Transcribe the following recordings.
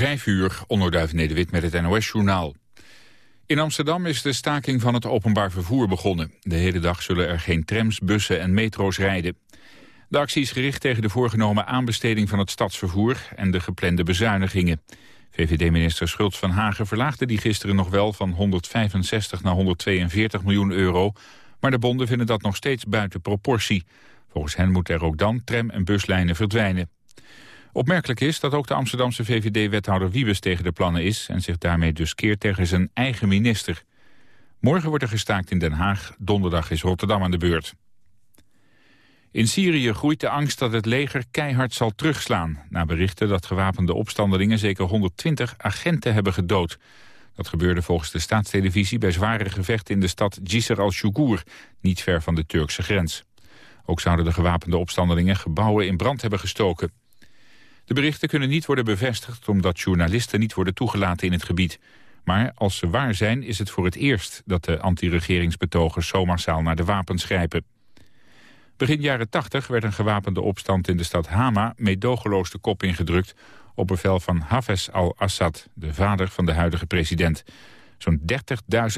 Vijf uur, onderduif Nederwit met het NOS-journaal. In Amsterdam is de staking van het openbaar vervoer begonnen. De hele dag zullen er geen trams, bussen en metro's rijden. De actie is gericht tegen de voorgenomen aanbesteding van het stadsvervoer... en de geplande bezuinigingen. VVD-minister Schultz van Hagen verlaagde die gisteren nog wel... van 165 naar 142 miljoen euro... maar de bonden vinden dat nog steeds buiten proportie. Volgens hen moeten er ook dan tram- en buslijnen verdwijnen. Opmerkelijk is dat ook de Amsterdamse VVD-wethouder Wiebes tegen de plannen is... en zich daarmee dus keert tegen zijn eigen minister. Morgen wordt er gestaakt in Den Haag, donderdag is Rotterdam aan de beurt. In Syrië groeit de angst dat het leger keihard zal terugslaan... na berichten dat gewapende opstandelingen zeker 120 agenten hebben gedood. Dat gebeurde volgens de staatstelevisie bij zware gevechten in de stad Jisr al-Shugur... niet ver van de Turkse grens. Ook zouden de gewapende opstandelingen gebouwen in brand hebben gestoken. De berichten kunnen niet worden bevestigd omdat journalisten niet worden toegelaten in het gebied. Maar als ze waar zijn is het voor het eerst dat de anti-regeringsbetogers zo massaal naar de wapens grijpen. Begin jaren 80 werd een gewapende opstand in de stad Hama meedogenloos de kop ingedrukt op bevel van Hafez al-Assad, de vader van de huidige president. Zo'n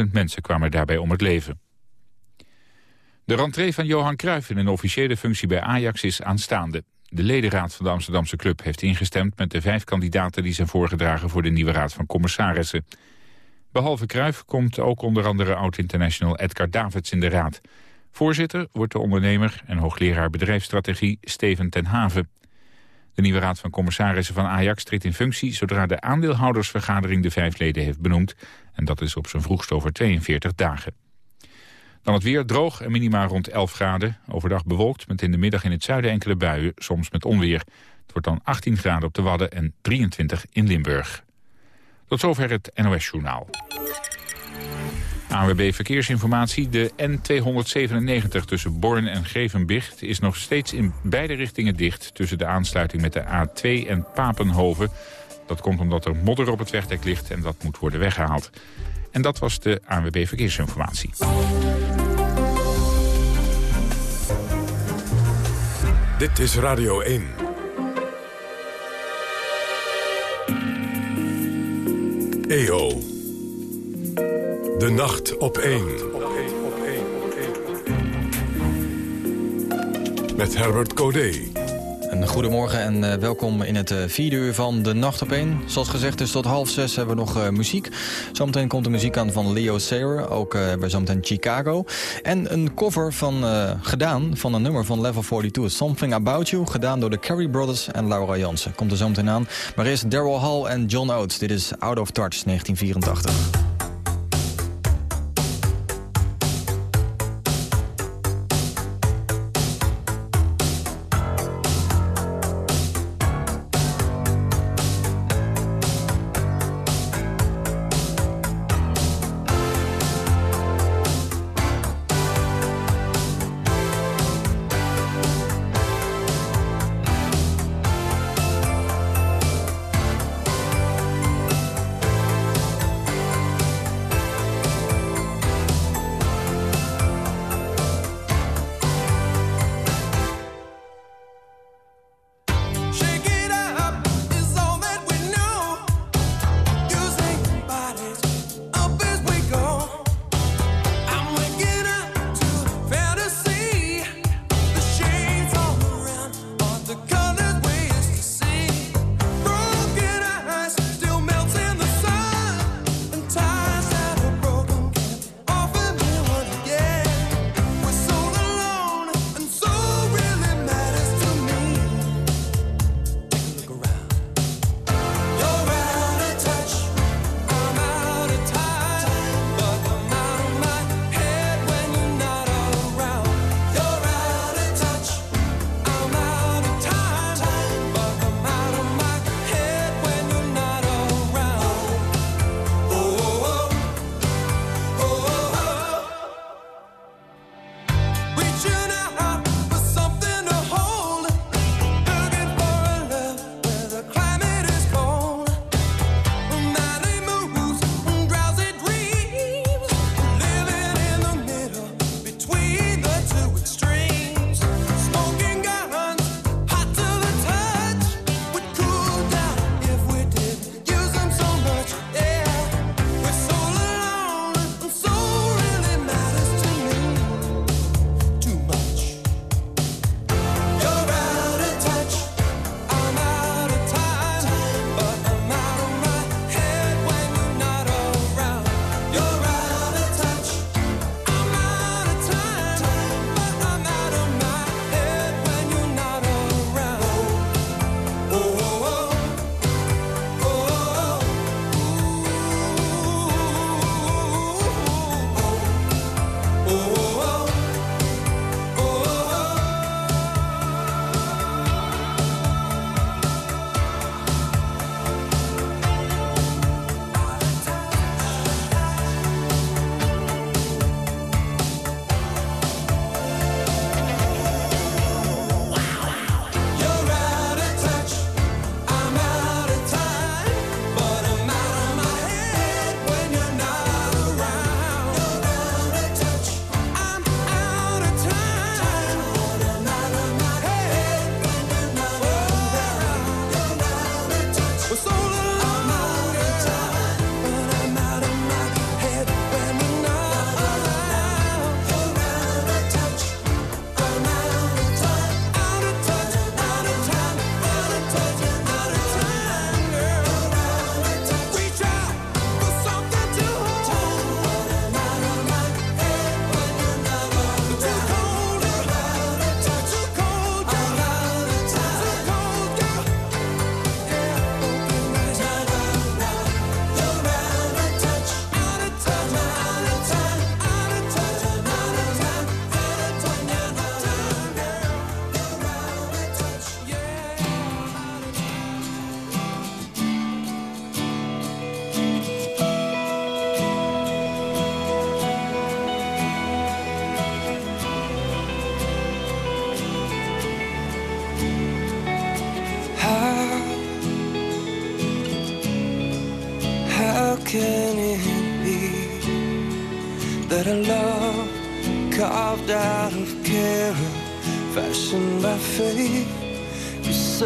30.000 mensen kwamen daarbij om het leven. De rentree van Johan Cruijff in een officiële functie bij Ajax is aanstaande. De ledenraad van de Amsterdamse club heeft ingestemd met de vijf kandidaten die zijn voorgedragen voor de nieuwe raad van commissarissen. Behalve Cruijff komt ook onder andere oud-international Edgar Davids in de raad. Voorzitter wordt de ondernemer en hoogleraar bedrijfsstrategie Steven ten Haven. De nieuwe raad van commissarissen van Ajax treedt in functie... zodra de aandeelhoudersvergadering de vijf leden heeft benoemd. En dat is op zijn vroegst over 42 dagen. Dan het weer droog en minima rond 11 graden. Overdag bewolkt met in de middag in het zuiden enkele buien, soms met onweer. Het wordt dan 18 graden op de Wadden en 23 in Limburg. Tot zover het NOS Journaal. ANWB Verkeersinformatie. De N297 tussen Born en Grevenbicht is nog steeds in beide richtingen dicht... tussen de aansluiting met de A2 en Papenhoven. Dat komt omdat er modder op het wegdek ligt en dat moet worden weggehaald. En dat was de ANWB Verkeersinformatie. Dit is Radio 1. EO. De nacht op 1. Met Herbert Codé. Goedemorgen en uh, welkom in het uh, vierde uur van De Nacht op 1. Zoals gezegd is tot half zes hebben we nog uh, muziek. Zometeen komt de muziek aan van Leo Sayer, ook we zometeen Chicago. En een cover van, gedaan van een nummer van Level 42, Something About You... gedaan door de Carey Brothers en Laura Jansen. Komt er zometeen aan. Maar eerst Daryl Hall en John Oates. Dit is Out of Touch 1984.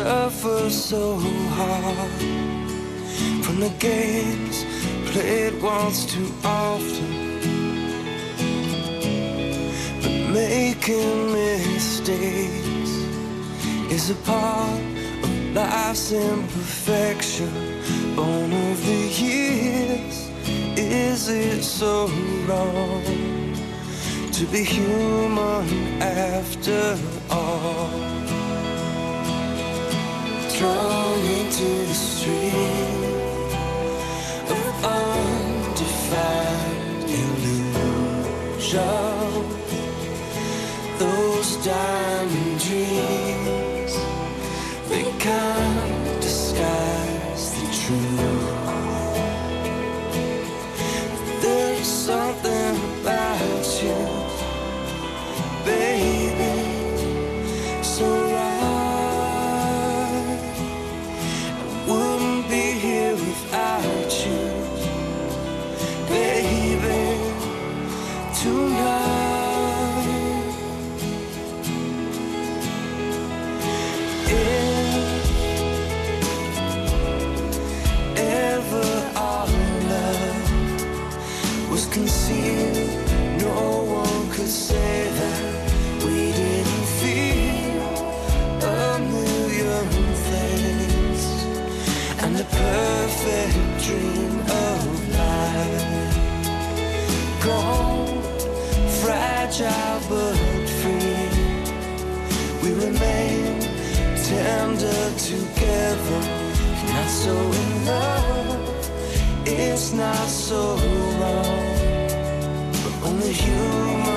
Suffer so hard from the games played once too often? But making mistakes is a part of life's imperfection, born of the years. Is it so wrong to be human after all? Thrown into the stream of undefined illusion, those diamond dreams they can't disguise but free, we remain tender together, not so in love. It's not so wrong, but only human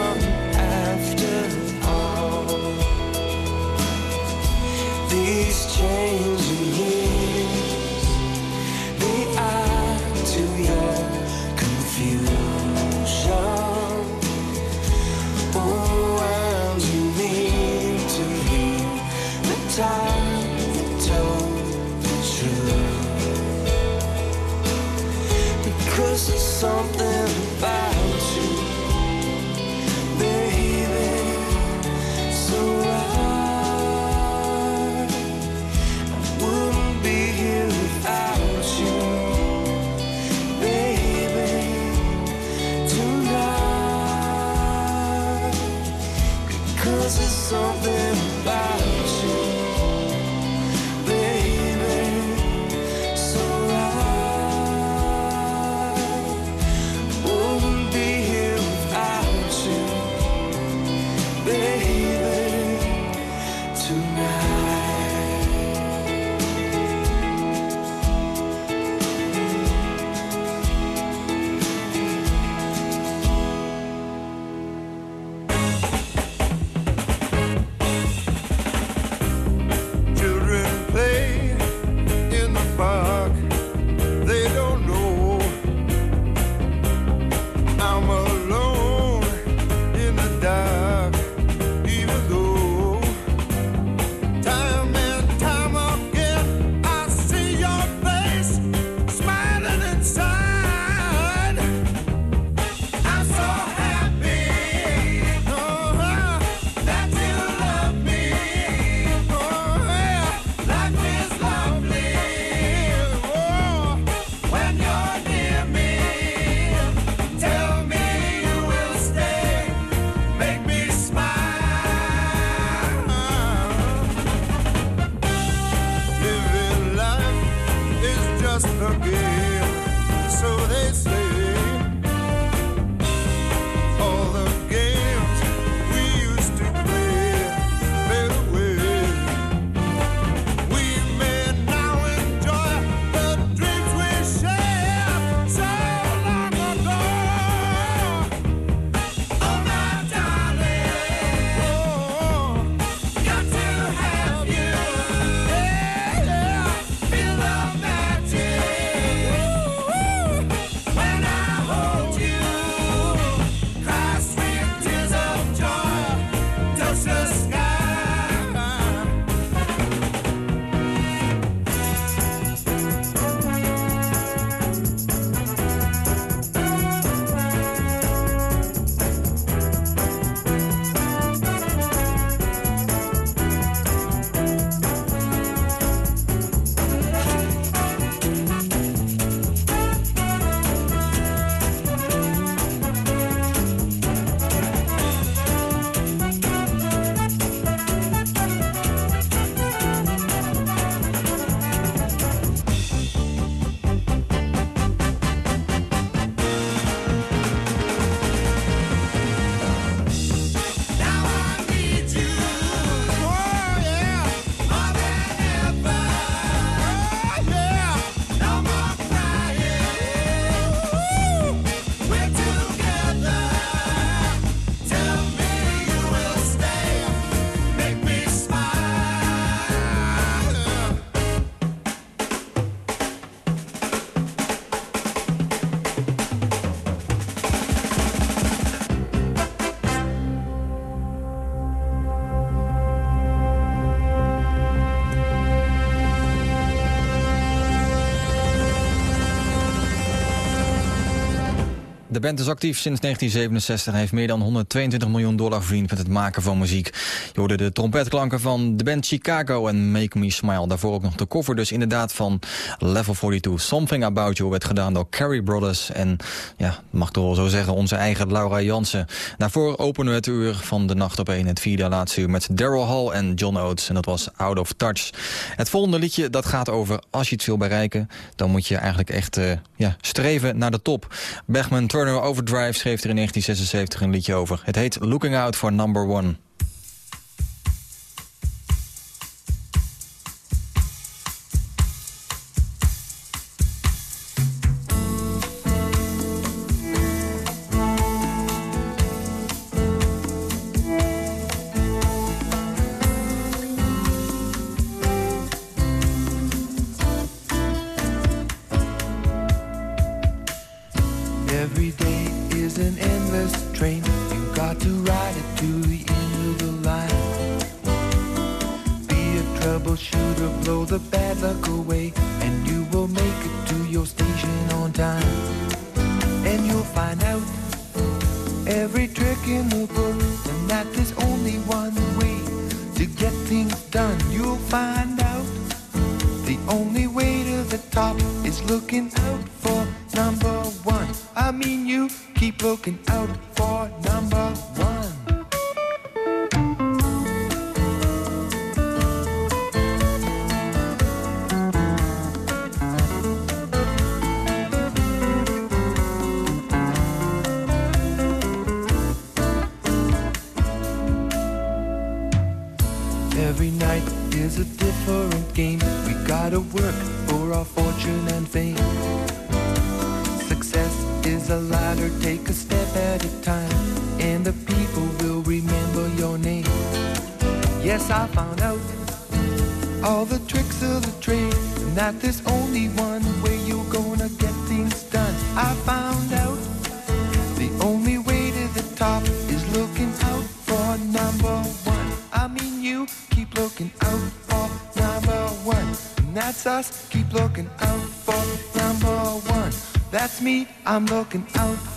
De band is actief sinds 1967 en heeft meer dan 122 miljoen dollar verdiend met het maken van muziek. Je hoorde de trompetklanken van de band Chicago en Make Me Smile. Daarvoor ook nog de cover dus inderdaad van Level 42. Something About You werd gedaan door Carrie Brothers en, ja, mag toch wel zo zeggen, onze eigen Laura Jansen. Daarvoor openen we het uur van de nacht op 1, het vierde laatste uur met Daryl Hall en John Oates. En dat was Out of Touch. Het volgende liedje dat gaat over als je het wil bereiken, dan moet je eigenlijk echt uh, ja, streven naar de top. Bergman Turner Overdrive schreef er in 1976 een liedje over. Het heet Looking Out for Number One. top is looking out for number one. I mean, you keep looking out for number one. Every night is a different game. We gotta work for our fortune and fame. Success is a ladder, take a step at a time, and the people will remember your name. Yes, I found out all the tricks of the trade, and that there's only one way you're gonna get things done. I found out. I'm looking out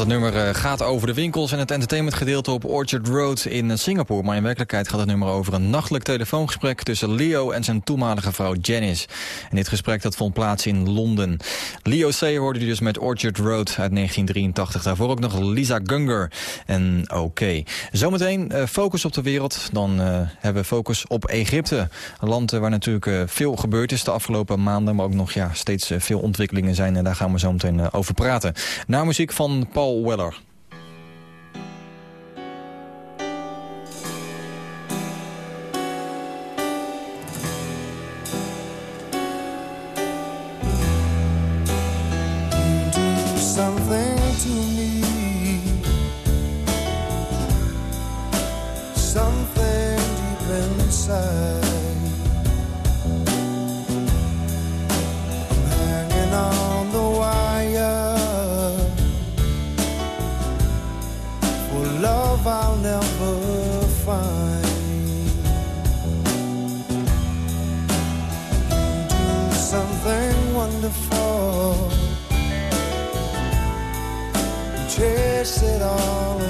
Dat nummer eh, gaat over de winkels en het entertainment gedeelte op Orchard Road in eh, Singapore. Maar in werkelijkheid gaat het nummer over een nachtelijk telefoongesprek tussen Leo en zijn toenmalige vrouw Janice. En dit gesprek dat vond plaats in Londen. Leo C. hoorde u dus met Orchard Road uit 1983. Daarvoor ook nog Lisa Gunger en oké. Zometeen eh, focus op de wereld. Dan hebben we focus op Egypte. Een land waar natuurlijk veel gebeurd is de afgelopen maanden. Maar ook nog ja, steeds veel ontwikkelingen zijn. En daar gaan we zo meteen over praten. Na muziek van Paul Paul Weller. It all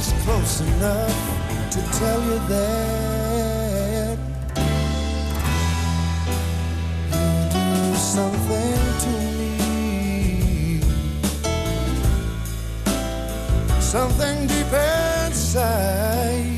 just close enough to tell you that you do something to me, something deep inside.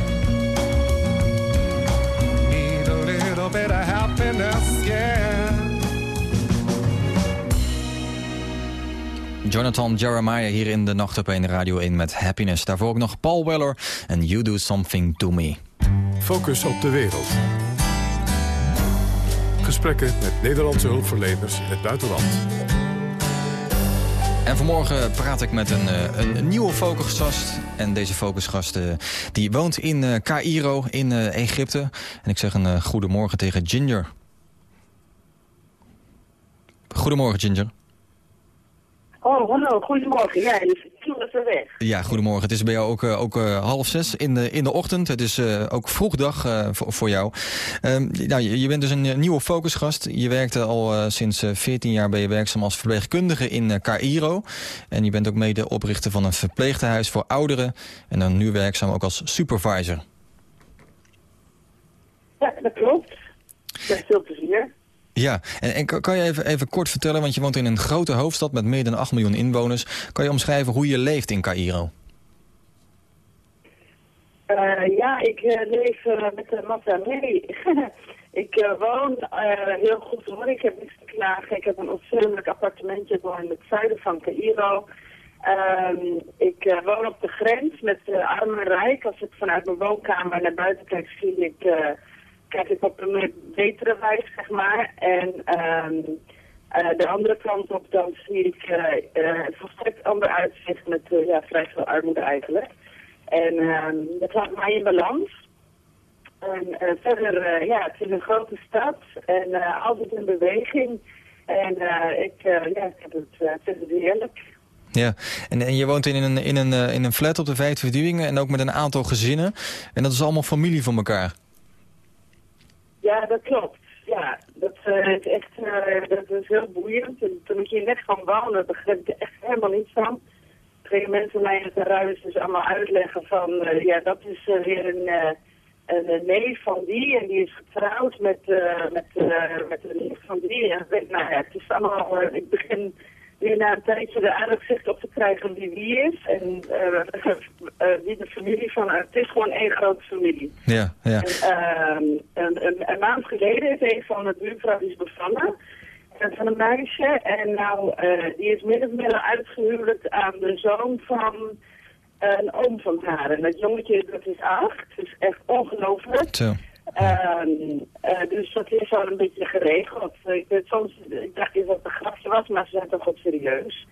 Bit of happiness, yeah. Jonathan Jeremiah hier in de Nacht op 1 Radio 1 met Happiness. Daarvoor ook nog Paul Weller en You Do Something To Me. Focus op de wereld. Gesprekken met Nederlandse hulpverleners in het buitenland. En vanmorgen praat ik met een, eh, een, een nieuwe focusgast. En deze focusgast eh, die woont in eh, Cairo in Egypte. En ik zeg een goedemorgen tegen Ginger. Goedemorgen Ginger. Oh, hallo, goedemorgen. Ja, even weg. Ja, goedemorgen. Het is bij jou ook, eh, ook eh, half zes in de, in de ochtend. Het is eh, ook vroeg dag eh, voor, voor jou. Ehm, nou, je, je bent dus een nieuwe focusgast. Je werkte al sinds eh, 14 jaar ben je werkzaam als verpleegkundige in Cairo. En je bent ook mede oprichter van een verpleegtehuis voor ouderen. En dan nu werkzaam ook als supervisor. Ja, dat klopt. Met veel plezier. Ja, en, kan je even, even kort vertellen, want je woont in een grote hoofdstad met meer dan 8 miljoen inwoners. Kan je omschrijven hoe je leeft in Cairo? Eh, ja, ik eh, leef eh, met de Mata mee. ik woon heel goed hoor. Ik heb niks te klagen. Ik heb een ontzettend appartementje in het zuiden van Cairo. Ehm, ik woon op de grens met arm en rijk. Als ik vanuit mijn woonkamer naar buiten kijk, zie ik, kijk ik op een betere wijze, zeg maar. En ehm, eh, de andere kant op, dan zie ik eh, eh, een volstrekt ander uitzicht met eh, ja, vrij veel armoede eigenlijk. En ehm, dat houdt mij in balans. En eh, verder, eh, ja, het is een grote stad en eh, altijd in beweging. En eh, ik, eh, ja, ik heb het, uh, het heerlijk. Ja, en, en je woont in een, in, een, eh, in een flat op de vijfde verdieping en ook met een aantal gezinnen. En dat is allemaal familie van elkaar. Ja, dat klopt. Ja, dat eh, is echt eh, dat is heel boeiend. En toen ik hier net kwam wonen, begreep ik er echt helemaal niets van. Gingen mensen mij in het ruis dus allemaal uitleggen van, eh, ja, dat is weer een, een, neef van die en die is getrouwd met, met, met een neef van die. En nou ja, het is allemaal, ik begin weer na een tijdje de aandacht op te krijgen wie wie is en eh, eh, wie de familie van, het is gewoon één grote familie. Ja, ja. En, ehm, een, maand geleden is een van de buurvrouw die is bevallen. En van een meisje. En nou, eh, die is min of meer uitgehuwelijkd aan de zoon van een oom van haar. En dat jongetje, dat is acht. Dus echt ongelooflijk. Zo. Ehm, eh, dus dat is al een beetje geregeld. Ik, weet, soms, ik dacht eerst dat het een grapje was, maar ze zijn toch wat serieus.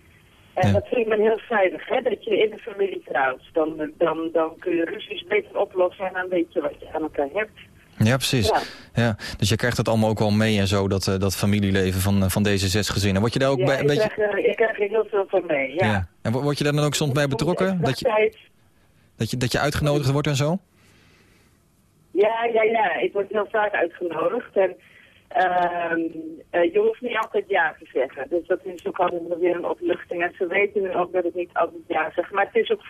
En Ja. dat vind ik dan heel veilig, hè, dat je in de familie trouwt. Dan, dan, dan kun je ruzies beter oplossen en dan weet je wat je aan elkaar hebt. Ja, precies. Ja. Ja. Dus je krijgt dat allemaal ook wel mee en zo, dat, eh, dat familieleven van, eh, van deze zes gezinnen. Word je daar ook Ja, bij een ik, beetje... krijg, eh, ik krijg er heel veel van mee, ja. En wo- word je daar dan ook soms bij betrokken? Dat je, dat je, dat je uitgenodigd wordt en zo? Ja, ja, ja. Ik word heel vaak uitgenodigd. En eh, je hoeft niet altijd ja te zeggen. Dus dat is ook altijd weer een opluchting. En ze weten nu ook dat ik niet altijd ja zeg. Maar het is ook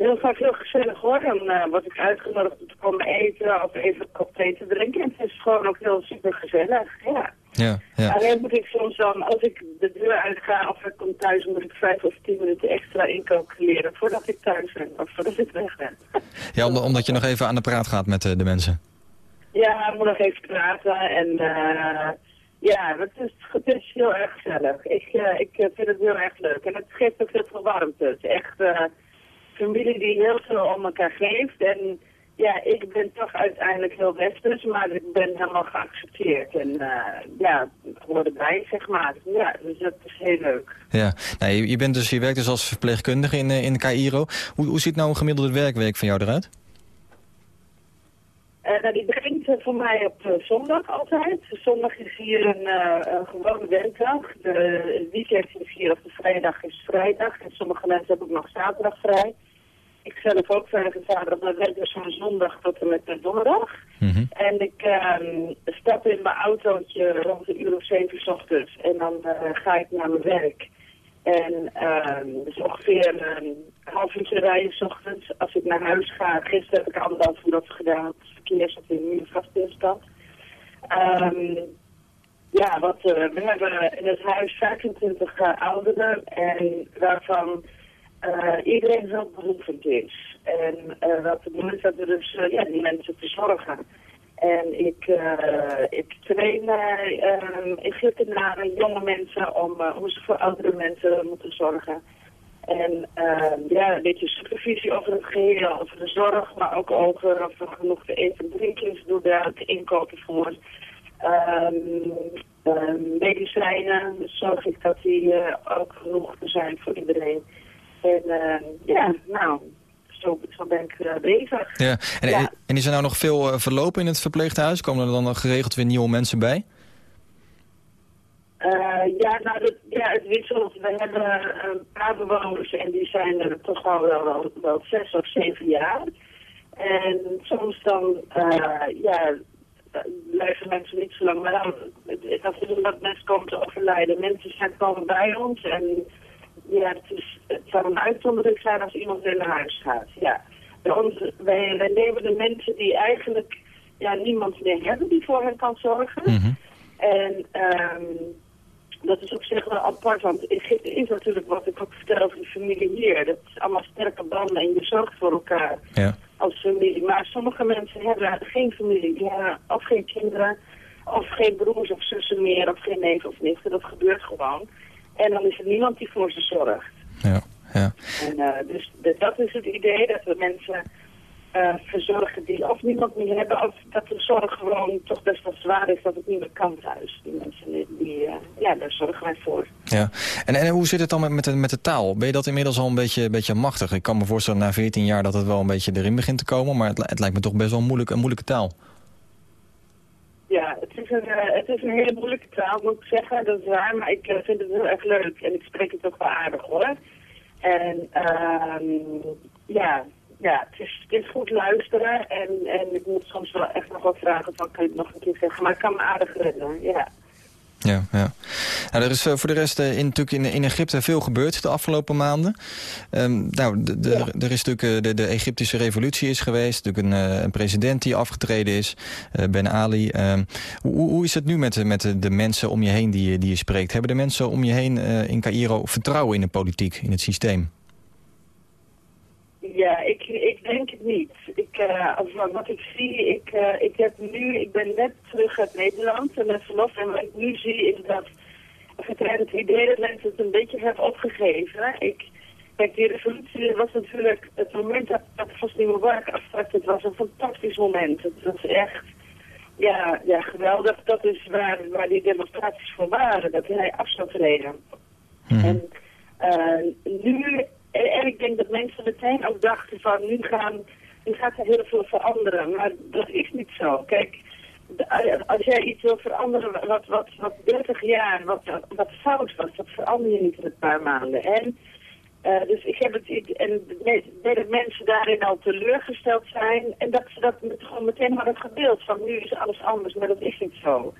heel vaak heel gezellig hoor. Dan eh, word ik uitgenodigd om te komen eten of even een kop thee te drinken. En het is gewoon ook heel super gezellig. Ja. Ja, ja. Alleen moet ik soms dan, als ik de deur uitga of ik kom thuis, moet ik vijf of tien minuten extra incalculeren voordat ik thuis ben of voordat ik weg ben. ja omdat, je nog even aan de praat gaat met eh, de mensen. Ja, ik moet nog even praten en eh, ja, het is, het is heel erg gezellig. Ik, ik vind het heel erg leuk en het geeft ook heel veel warmte. Het is echt familie die heel veel om elkaar geeft en ja, ik ben toch uiteindelijk heel westers, maar ik ben helemaal geaccepteerd en eh, ja, hoor erbij, zeg maar. Ja, dus dat is heel leuk. Ja. Nou, je, je, bent dus, je werkt dus als verpleegkundige in, eh, in Cairo. Hoe, hoe ziet nou een gemiddelde werkweek van jou eruit? Eh, nou, die begint voor mij op zondag altijd. Zondag is hier een, een gewone werkdag. De weekend is hier op de vrijdag is vrijdag. En sommige mensen hebben ook nog zaterdag vrij. Ik zelf ook vrijdag zaterdag, maar werk dus van zondag tot en met de donderdag. Mhm. En ik ehm, stap in mijn autootje rond de uur of zeven 's ochtends en dan eh, ga ik naar mijn werk. En ehm dus ongeveer een half uurtje rijden 's ochtends. Als ik naar huis ga, gisteren heb ik anderhalf uur dat gedaan. Het verkeer zat in een vastbilstand. Ehm ja, wat, eh, we hebben in het huis 25 eh, ouderen en waarvan eh, iedereen wel behoefend is. En eh, wat de bedoeling is dat we dus ja, die mensen verzorgen. En ik, eh, ik train uh, Egyptenaren, jonge mensen, om hoe ze voor oudere mensen moeten zorgen. En eh, ja, een beetje supervisie over het geheel, over de zorg, maar ook over of er genoeg te eten en drinken is. Doe daar het inkopen voor. Ehm, ehm, medicijnen, zorg ik dat die ook genoeg zijn voor iedereen. En eh, ja, nou, zo, zo ben ik eh, bezig. Ja. En, Ja. en is er nou nog veel eh, verlopen in het verpleeghuis? Komen er dan nog geregeld weer nieuwe mensen bij? Eh, ja, nou, dat, ja, het wisselt. We hebben een paar bewoners en die zijn er toch al wel, wel, wel zes of zeven jaar. En soms dan, eh, ja, blijven mensen niet zo lang. Maar dan, het- dat is omdat mensen komen te overlijden. Mensen zijn komen bij ons en ja, het, is, het zou een uitzondering zijn als iemand weer naar huis gaat. Ja. Ons, wij, wij nemen de mensen die eigenlijk ja, niemand meer hebben die voor hen kan zorgen. Mhm. En ehm, dat is op zich wel apart, want Egypte is natuurlijk wat ik ook vertel over de familie hier. Dat is allemaal sterke banden en je zorgt voor elkaar Ja. als familie. Maar sommige mensen hebben geen familie, die hebben of geen kinderen, of geen broers of zussen meer, of geen neef of nichten. Dat gebeurt gewoon. En dan is er niemand die voor ze zorgt. Ja. Ja. En, eh, dus de- dat is het idee, dat we mensen eh, verzorgen die of niemand meer hebben, of dat de zorg gewoon toch best wel zwaar is, dat het niet meer kan thuis. Die mensen, die, die, eh, ja, daar zorgen wij voor. Ja. En, en hoe zit het dan met, met, de, met de taal? Ben je dat inmiddels al een beetje, een beetje machtig? Ik kan me voorstellen na 14 jaar dat het wel een beetje erin begint te komen, maar het, het lijkt me toch best wel moeilijk, een moeilijke taal. Ja, het eh, het is een hele moeilijke taal, moet ik zeggen. Dat is waar, maar ik eh, vind het heel erg leuk. En ik spreek het ook wel aardig, hoor. En ehm ja, ja het, is, het is goed luisteren. En, en ik moet soms wel echt nog wat vragen van, kan je het nog een keer zeggen? Maar ik kan me aardig redden, ja. Ja, ja. Nou, er is eh, voor de rest eh, in, natuurlijk in, in Egypte veel gebeurd de afgelopen maanden. Ehm, nou, de, de, er is natuurlijk eh, de, de Egyptische revolutie is geweest. Natuurlijk een, een president die afgetreden is, Ben Ali. Ehm, hoe, hoe is het nu met, de- met de, mensen om je heen die, je- die je spreekt? Hebben de mensen om je heen in Cairo vertrouwen in de politiek, in het systeem? Ja, ik, ik denk het niet. Ik, eh, wat ik zie, ik, eh, ik heb nu, ik ben net terug uit Nederland en met verlof. En wat ik nu zie is dat getreid het idee dat mensen het een beetje hebben opgegeven. Ik, kijk, die revolutie was natuurlijk het moment dat, dat Hosni Mubarak afstak. Het was een fantastisch moment. Het was echt, ja, ja geweldig. Dat is waar, waar die demonstraties voor waren, dat hij af zou treden. En eh, nu, en, en ik denk dat mensen meteen ook dachten van nu, gaan, nu gaat er heel veel veranderen. Maar dat is niet zo. Kijk, als jij iets wil veranderen wat, wat, wat 30 jaar, wat, wat fout was, dat verander je niet in een paar maanden. En eh, dus ik heb het, ik, en ik dat mensen daarin al teleurgesteld zijn en dat ze dat gewoon meteen hadden gebeeld van nu is alles anders, maar dat is niet zo.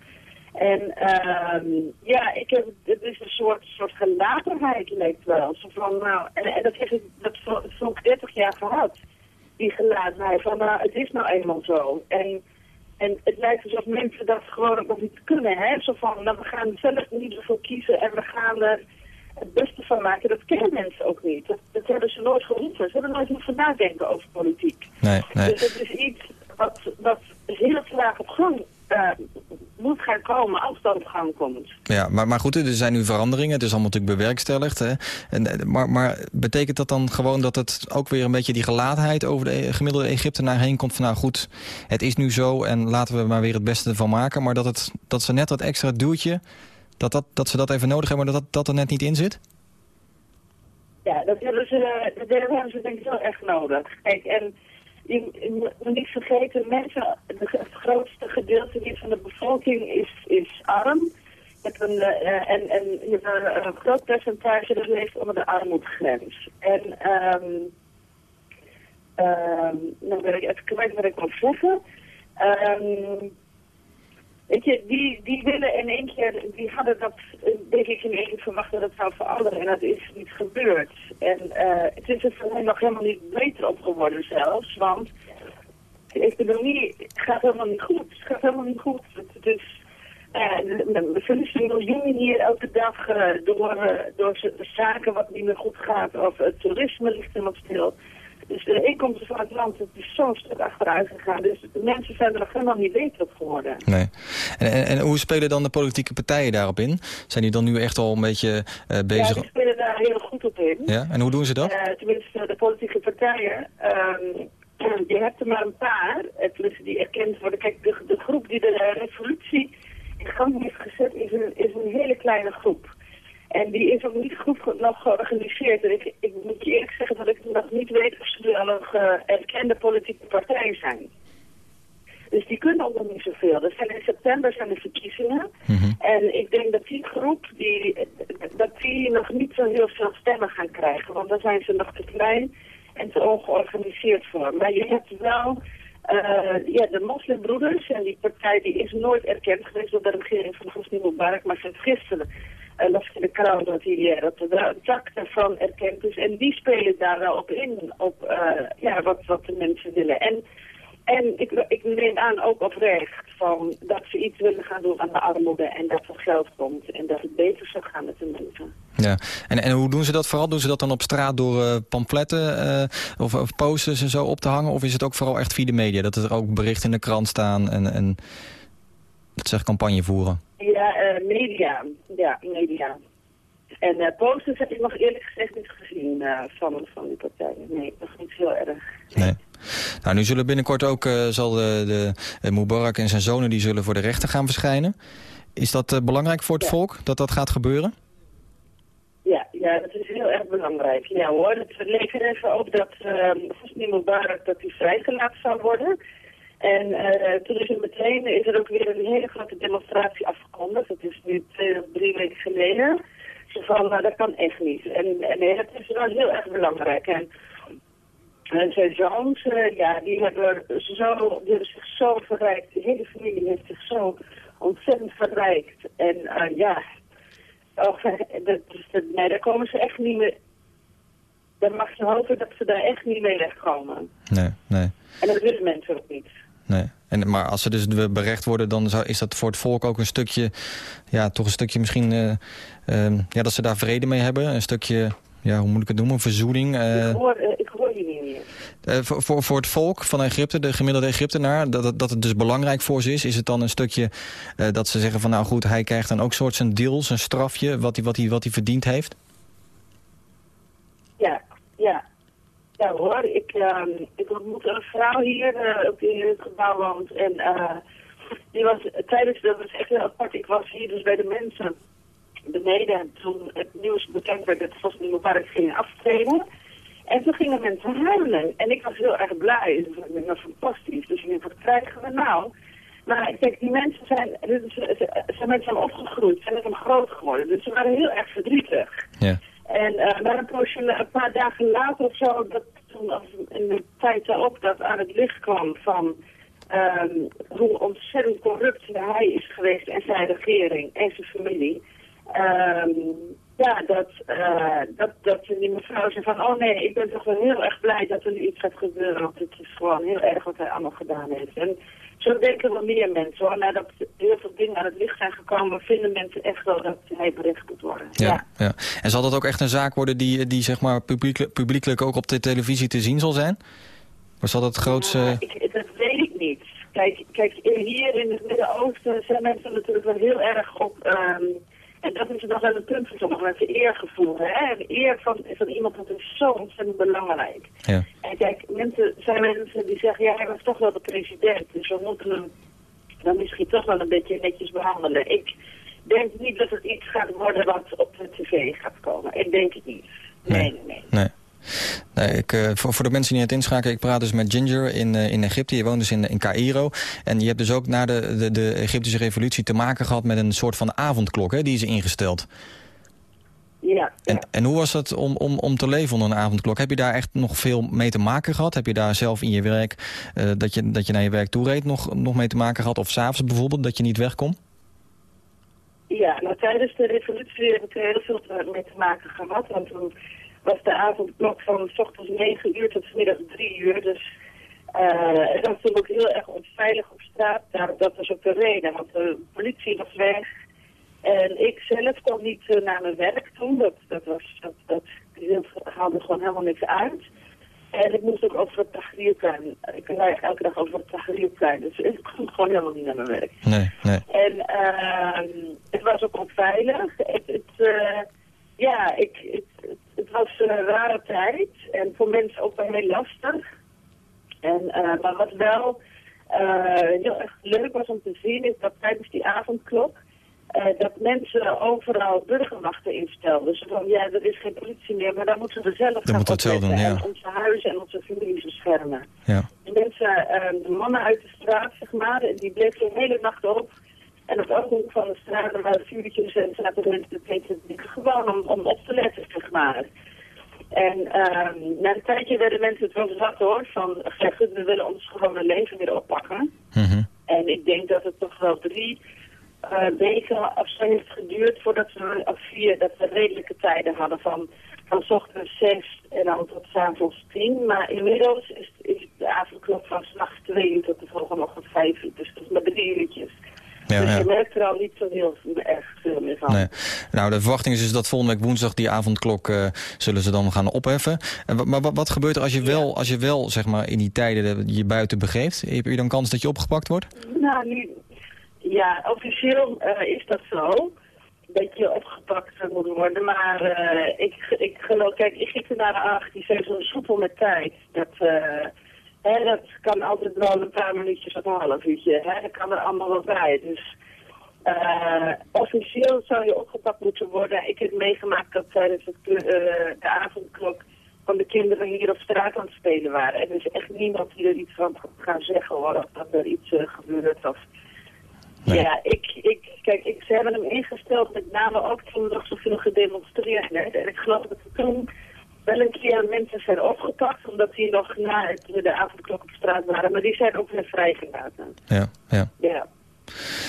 En ehm ja, ik heb, het is een soort, soort gelatenheid lijkt wel. Van, nou, en, en dat ik dat zo- zo'n 30 jaar gehad. Die gelatenheid van, nou, het is nou eenmaal zo. En, en het lijkt alsof mensen dat gewoon ook nog niet kunnen, hè. Zo van, nou, we gaan zelf niet ervoor kiezen en we gaan er het beste van maken. Dat kennen mensen ook niet. Dat, dat hebben ze nooit geroepen. Ze hebben nooit hoeven nadenken over politiek. Nee, nee. Dus het is iets wat, wat heel traag op gang moet gaan komen als dat op gang komt. Ja, maar, maar goed, er zijn nu veranderingen. Het is allemaal natuurlijk bewerkstelligd. Hè? En, eh, maar, maar betekent dat dan gewoon dat het ook weer een beetje die gelatenheid over de e- gemiddelde Egyptenaar heen komt? Van nou goed, het is nu zo en laten we maar weer het beste ervan maken. Maar dat, het, dat ze net dat extra duwtje, dat, dat, dat ze dat even nodig hebben, maar dat, dat er net niet in zit? Ja, dat hebben ze, dat hebben ze denk ik wel echt nodig. Kijk, en je, moet niet vergeten, mensen, het grootste gedeelte van de bevolking is, is arm. Een, eh, en, en je hebt een, een groot percentage dat leeft onder de armoedegrens. En ehm ehm nou ben ik even kwijt wat ik wil zeggen. Ehm weet je, die, die willen in één keer, die hadden dat, eh, denk ik, in één keer verwacht dat het zou veranderen. En dat is niet gebeurd. En eh het is er voor hen nog helemaal niet beter op geworden zelfs, want de economie gaat helemaal niet goed. Het gaat helemaal niet goed. Het is... Uh, we verliezen miljoenen hier elke dag eh, door, eh, door zaken wat niet meer goed gaat. Of het toerisme ligt helemaal stil. Dus de inkomsten van het land het is zo'n stuk achteruit gegaan. Dus de mensen zijn er nog helemaal niet beter op geworden. Nee. En, en, en hoe spelen dan de politieke partijen daarop in? Zijn die dan nu echt al een beetje eh, Ja, bezig? die spelen daar heel goed op in. Ja, en hoe doen ze dat? Eh, tenminste, de politieke partijen. ehm, je hebt er maar een paar, eh, tenminste die erkend worden. Kijk, de, de groep die de revolutie in gang heeft gezet is een, is een hele kleine groep. En die is ook niet goed nog georganiseerd. En ik, ik moet je eerlijk zeggen dat ik nog niet weet of ze nu al een erkende politieke partij zijn. Dus die kunnen ook nog niet zoveel. Er zijn in september zijn de verkiezingen. Mhm. En ik denk dat die groep, die, dat die nog niet zo heel veel stemmen gaan krijgen. Want daar zijn ze nog te klein en te ongeorganiseerd voor. Maar je hebt wel eh, ja, de moslimbroeders. En die partij die is nooit erkend geweest door de regering van Hosni Mubarak. Maar sinds gisteren uh, in de krant dat, die, eh, dat een tak daarvan erkend is. En die spelen daar wel op in. Op eh, ja, wat, wat de mensen willen. En en ik, ik neem aan ook oprecht van dat ze iets willen gaan doen aan de armoede en dat er geld komt en dat het beter zou gaan met de mensen. Ja. En, en hoe doen ze dat vooral? Doen ze dat dan op straat door eh, pamfletten eh, of, of posters en zo op te hangen? Of is het ook vooral echt via de media? Dat er ook berichten in de krant staan en, en dat ze campagne voeren? Ja, eh, media. Ja, media. En eh, posters heb ik nog eerlijk gezegd niet gezien eh, van, van die partijen. Nee, nog niet heel erg. Nee. Nou, nu zullen binnenkort ook zal de, de Mubarak en zijn zonen die zullen voor de rechter gaan verschijnen. Is dat belangrijk voor het Ja. volk dat dat gaat gebeuren? Ja, ja, dat is heel erg belangrijk. Ja hoor, het leek er even op dat uh, Hosni Mubarak dat hij vrijgelaten zou worden. En eh, toen is er meteen is er ook weer een hele grote demonstratie afgekondigd. Dat is nu twee of drie weken geleden. Zo van, nou dat kan echt niet. En, en nee, dat is wel heel erg belangrijk. En, en zijn zoons, eh, ja, die hebben, zo, die hebben zich zo verrijkt. De hele familie heeft zich zo ontzettend verrijkt. En eh, ja, dat, dat, nee, daar komen ze echt niet meer... Dan mag je hopen dat ze daar echt niet mee wegkomen. Nee, nee. En dat willen mensen ook niet. Nee. En, maar als ze dus berecht worden, dan zou, is dat voor het volk ook een stukje... ja, toch een stukje misschien... eh, ehm, ja, dat ze daar vrede mee hebben. Een stukje, ja, hoe moet ik het noemen, verzoening. eh, ik, hoor, eh, ik hoor je niet meer. voor, voor, voor het volk van Egypte, de gemiddelde Egyptenaar... Dat, dat, het dus belangrijk voor ze is. Is het dan een stukje dat ze zeggen van... nou goed, hij krijgt dan ook soort zijn deel, zijn strafje... wat hij, wat hij, wat hij verdiend heeft? Ja, ja. Ja hoor, ik, uh, ik ontmoette een vrouw hier, uh, in het gebouw woont. En uh, die was tijdens, dat was echt heel apart, ik was hier dus bij de mensen beneden. Toen het nieuws bekend werd dat Vos Mubarak ging aftreden. En toen gingen mensen huilen. En ik was heel erg blij. Dus ik was fantastisch. Dus ik wat krijgen we nou? Maar kijk, die mensen zijn, zijn met hem opgegroeid, zijn met hem groot geworden. Dus ze waren heel erg verdrietig. Ja. En uh, maar een, paar dagen later of zo, dat, toen, in de tijd daarop dat aan het licht kwam van um, hoe ontzettend corrupt hij is geweest en zijn regering en zijn familie. Um, ja, dat, uh, dat, dat die mevrouw zei van, oh nee, ik ben toch wel heel erg blij dat er nu iets gaat gebeuren, want het is gewoon heel erg wat hij allemaal gedaan heeft. En zo denken wel meer mensen hoor. Nadat heel veel dingen aan het licht zijn gekomen, vinden mensen echt wel dat hij bericht moet worden. Ja, ja. ja. En zal dat ook echt een zaak worden die, die zeg maar publiek, publiekelijk ook op de televisie te zien zal zijn? Of zal dat het grootste... Ja, ik, dat weet ik niet. Kijk, kijk, hier in het Midden-Oosten zijn mensen natuurlijk wel heel erg op... Um, en dat is nog wel een punt voor sommige mensen, eergevoel. Hè? De eer van, van iemand, dat is zo ontzettend belangrijk. Ja. En kijk, mensen, zijn mensen die zeggen, ja, hij was toch wel de president. Dus we moeten hem dan misschien toch wel een beetje netjes behandelen. Ik denk niet dat het iets gaat worden wat op de tv gaat komen. Ik denk het niet. Nee, nee, nee. nee. Nee, ik, uh, voor, voor de mensen die het inschakelen, ik praat dus met Ginger in, uh, in Egypte. Je woont dus in, in Cairo. En je hebt dus ook na de, de, de Egyptische revolutie te maken gehad met een soort van avondklok, hè? Die is ingesteld. Ja, En, ja. en hoe was het om, om, om te leven onder een avondklok? Heb je daar echt nog veel mee te maken gehad? Heb je daar zelf in je werk, eh, dat, je, dat je naar je werk toe reed, nog, nog mee te maken gehad? Of s'avonds bijvoorbeeld, dat je niet weg kon? Ja, nou tijdens de revolutie heb ik er heel veel mee te maken gehad. Want toen was de avondklok van s ochtends 9 uur tot 's middags 3 uur. Dus eh het was toen ook heel erg onveilig op straat. Daar, dat was ook de reden, want de politie was weg. En ik zelf kon niet eh, naar mijn werk toe. Dat, dat, was, dat, dat, dat haalde gewoon helemaal niks uit. En ik moest ook over het Tahrirplein. Ik rijd elke dag over het Tahrirplein. Dus ik kon gewoon helemaal niet naar mijn werk. Nee, nee. En ehm het was ook onveilig. Het, het, eh, ja, ik, het, het, was een rare tijd. En voor mensen ook wel heel lastig. En, eh, maar wat wel eh, heel erg leuk was om te zien, is dat tijdens die avondklok... eh, dat mensen overal burgerwachten instelden. Zo van, ja, er is geen politie meer, maar dan moeten we zelf gaan moeten we het zelf doen, opletten ja. En onze huizen en onze families beschermen. Ja. De mensen, de mannen uit de straat, zeg maar, die bleven de hele nacht op. En op hoek van de straat er waren vuurtjes en zaten mensen te eten. Gewoon om, om op te letten, zeg maar. En ehm, na een tijdje werden mensen het wel zat hoor, van goed, we willen ons gewone leven weer oppakken. Mhm. En ik denk dat het toch wel drie eh, weken of zo heeft geduurd voordat we, of vier, dat we redelijke tijden hadden van, van ochtends zes en dan tot avonds tien. Maar inmiddels is, is de avondklok van s'nachts twee uur tot de volgende ochtend vijf uur. Dus dat is maar drie uurtjes. Ja, dus ja. je merkt er al niet zo heel erg veel meer van. Nee. Nou, de verwachting is dus dat volgende week woensdag die avondklok eh, zullen ze dan gaan opheffen. En, maar wat, wat gebeurt er als je wel, als je wel zeg maar, in die tijden de- je buiten begeeft? Heb je dan kans dat je opgepakt wordt? Nou, nu, ja, officieel eh, is dat zo. Dat je opgepakt moet worden. Maar eh, ik, ik geloof, kijk, ik ging naar de 8, die zijn zo soepel met tijd. Dat, eh, hè, dat kan altijd wel een paar minuutjes of een half uurtje. Hè, dat kan er allemaal wel bij. Dus eh, officieel zou je opgepakt moeten worden. Ik heb meegemaakt dat tijdens het, eh, de avondklok van de kinderen hier op straat aan het spelen waren. En er is echt niemand die er iets van gaat zeggen hoor, of dat er iets eh, gebeurt. Of... Nee. Ja, ik, ik, kijk, ik, ze hebben hem ingesteld met name ook toen er nog zoveel gedemonstreerd werd. En ik geloof dat toen wel een keer mensen zijn opgepakt, omdat die nog na het, de avondklok op straat waren. Maar die zijn ook weer vrijgelaten. Ja, ja. Ja.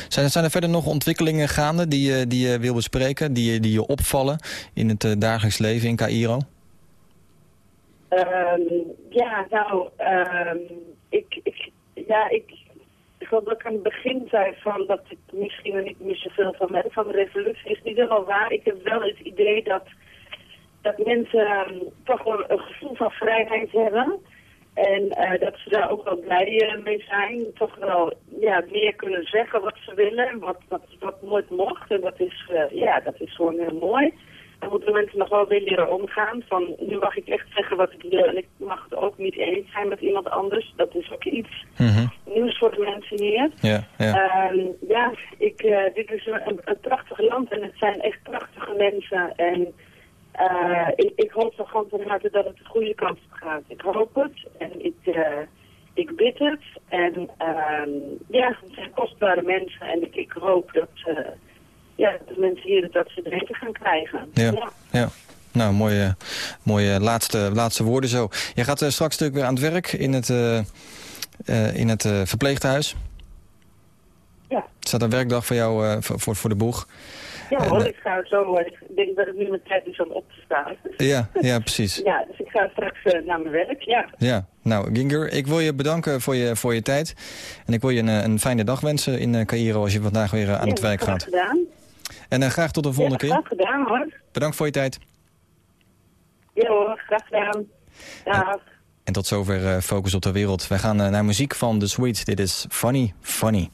Zijn, zijn er verder nog ontwikkelingen gaande die, je- die je wil bespreken, die, je- die je opvallen in het eh, dagelijks leven in Cairo? Ehm, ja, nou, ehm, ik, ik, ja, ik, ik geloof dat ik aan het begin zei van dat ik misschien er niet meer zoveel van merk van de revolutie. Is niet helemaal waar. Ik heb wel het idee dat, dat mensen ehm, toch wel een gevoel van vrijheid hebben. En eh, dat ze daar ook wel blij eh, mee zijn. Toch wel ja, meer kunnen zeggen wat ze willen. Wat, wat, wat nooit mocht. En dat is, eh, ja, dat is gewoon heel mooi. Dan moeten mensen nog wel weer leren omgaan. Van nu mag ik echt zeggen wat ik wil. En ik mag het ook niet eens zijn met iemand anders. Dat is ook iets Mhm. nieuws voor de mensen hier. Ja, ja. Ehm, ja, ik, dit is een, een prachtig land en het zijn echt prachtige mensen. En eh, ik, ik hoop van ganse harte dat het de goede kant op gaat. Ik hoop het en ik, eh, ik bid het. En ehm, ja, het zijn kostbare mensen en ik, ik hoop dat, eh, ja, dat de mensen hier dat ze het beter gaan krijgen. Ja. ja. Nou, mooie, mooie laatste, laatste woorden zo. Jij gaat straks natuurlijk weer aan het werk in het, eh, in het verpleeghuis. Ja. Het staat een werkdag voor jou voor, voor, voor de boeg. Ja hoor, eh, ik ga zo, eh, ik denk dat het nu mijn tijd is om op te staan. Ja, ja, precies. Ja, dus ik ga straks eh, naar mijn werk, ja. Ja, nou Ginger, ik wil je bedanken voor je, voor je tijd. En ik wil je een, een fijne dag wensen in Cairo als je vandaag weer aan het werk gaat. gedaan. En eh, graag tot de volgende ja, keer. graag gedaan hoor. Bedankt voor je tijd. Ja hoor, graag gedaan. Dag. En tot zover Focus op de Wereld. Wij gaan naar muziek van The Sweets. Dit is Funny Funny.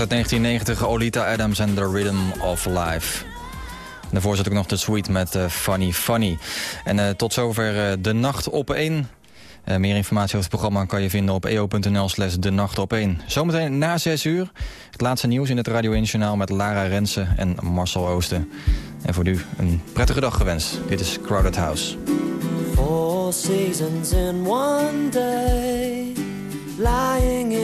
Uit 1990, Olita Adams en The Rhythm of Life. Daarvoor zat ik nog de suite met eh, Funny Funny. En eh, tot zover eh, de nacht op één. Meer informatie over het programma kan je vinden op eo.nl slash de nacht op 1. Zometeen na 6 uur het laatste nieuws in het Radio 1 Journaal met Lara Rensen en Marcel Oosten. En voor nu een prettige dag gewenst. Dit is Crowded House. Seasons in one day, lying in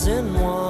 Seasons in